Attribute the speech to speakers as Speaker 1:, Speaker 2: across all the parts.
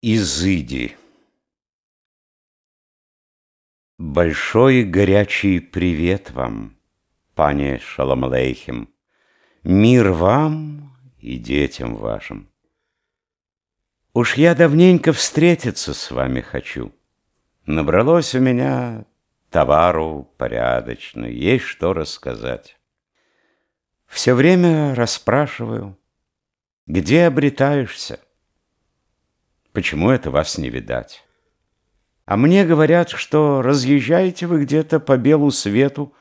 Speaker 1: Изыди Большой горячий привет вам, пане Шалом Мир вам и детям вашим. Уж я давненько встретиться с вами хочу. Набралось у меня товару порядочно, есть что рассказать. Все время расспрашиваю, где обретаешься? Почему это вас не видать? А мне говорят, что разъезжаете вы где-то по белу свету,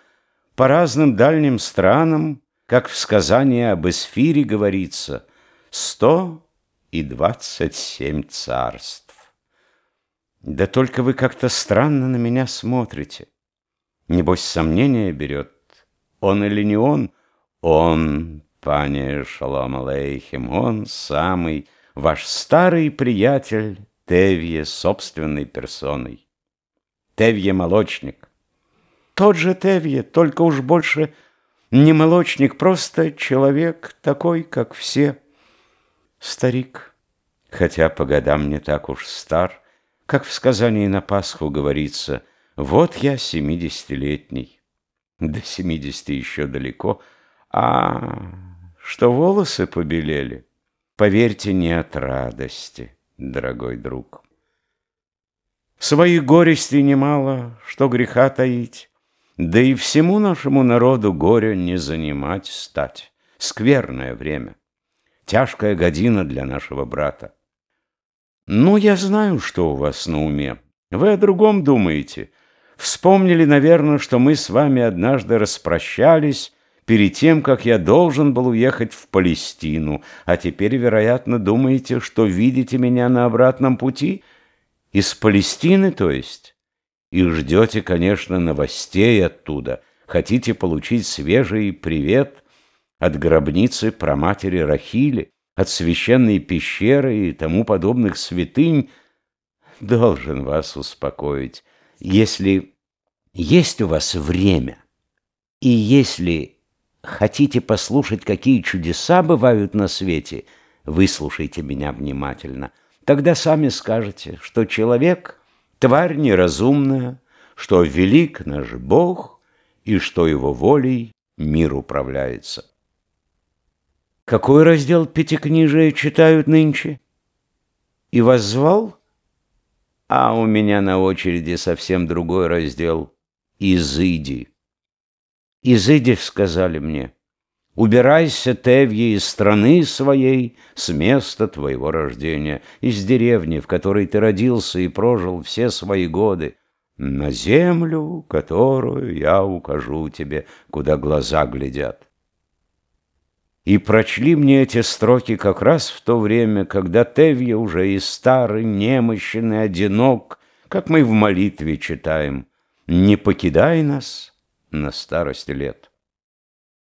Speaker 1: по разным дальним странам, как в сказании об Эсфире говорится, сто и двадцать семь царств. Да только вы как-то странно на меня смотрите. Небось, сомнение берет, он или не он? Он, пане Шалом Алейхим, он самый, ваш старый приятель Тевье собственной персоной. Тевье молочник. Тот же Тевье, только уж больше не молочник, просто человек такой, как все. Старик, хотя по годам не так уж стар, как в сказании на Пасху говорится, вот я семидесятилетний. До семидесяти еще далеко, а что волосы побелели, Поверьте, не от радости, дорогой друг. Своих горестей немало, что греха таить, Да и всему нашему народу горя не занимать стать. Скверное время, тяжкая година для нашего брата. Ну, я знаю, что у вас на уме. Вы о другом думаете. Вспомнили, наверное, что мы с вами однажды распрощались перед тем, как я должен был уехать в Палестину, а теперь, вероятно, думаете, что видите меня на обратном пути? Из Палестины, то есть? И ждете, конечно, новостей оттуда. Хотите получить свежий привет от гробницы праматери Рахили, от священной пещеры и тому подобных святынь? Должен вас успокоить. Если есть у вас время, и если Хотите послушать, какие чудеса бывают на свете? Выслушайте меня внимательно. Тогда сами скажете, что человек — тварь неразумная, что велик наш Бог и что его волей мир управляется. Какой раздел Пятикнижия читают нынче? И вас звал? А у меня на очереди совсем другой раздел — Изыди. Изыди сказали мне, убирайся, Тевье, из страны своей, с места твоего рождения, из деревни, в которой ты родился и прожил все свои годы, на землю, которую я укажу тебе, куда глаза глядят. И прочли мне эти строки как раз в то время, когда Тевье уже и старый, немощен и одинок, как мы в молитве читаем, «Не покидай нас, на старости лет.